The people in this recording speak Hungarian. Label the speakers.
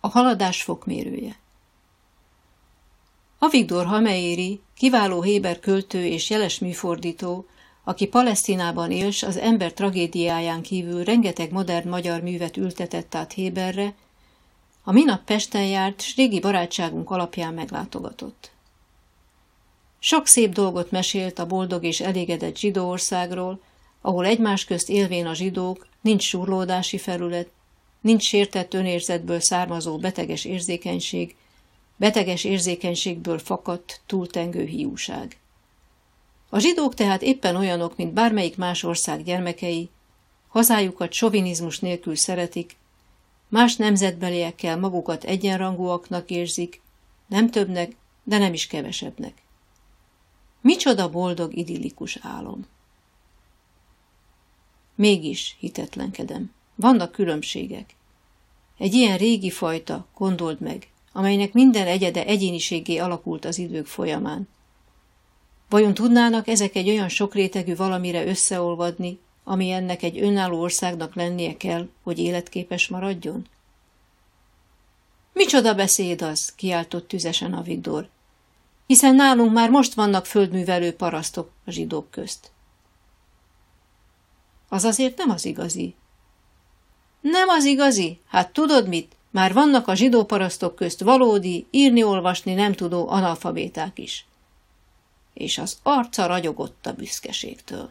Speaker 1: A haladás fokmérője Avigdor Hameiri, kiváló Héber költő és jeles műfordító, aki Palesztinában éls, az ember tragédiáján kívül rengeteg modern magyar művet ültetett át Héberre, a minap Pesten járt, s régi barátságunk alapján meglátogatott. Sok szép dolgot mesélt a boldog és elégedett zsidó országról, ahol egymás közt élvén a zsidók, nincs surlódási felület, nincs sértett önérzetből származó beteges érzékenység, beteges érzékenységből fakadt, túltengő hiúság. A zsidók tehát éppen olyanok, mint bármelyik más ország gyermekei, hazájukat sovinizmus nélkül szeretik, más nemzetbeliekkel magukat egyenrangúaknak érzik, nem többnek, de nem is kevesebbnek. Micsoda boldog, idillikus álom! Mégis hitetlenkedem. Vannak különbségek. Egy ilyen régi fajta, gondold meg, amelynek minden egyede egyéniségé alakult az idők folyamán. Vajon tudnának ezek egy olyan sokrétegű valamire összeolvadni, ami ennek egy önálló országnak lennie kell, hogy életképes maradjon? Micsoda beszéd az, kiáltott tüzesen a Vigdor. Hiszen nálunk már most vannak földművelő parasztok a zsidók közt. Az azért nem az igazi. Nem az igazi? Hát tudod mit? Már vannak a zsidó parasztok közt valódi, írni-olvasni nem tudó analfabéták is. És az arca ragyogott a büszkeségtől.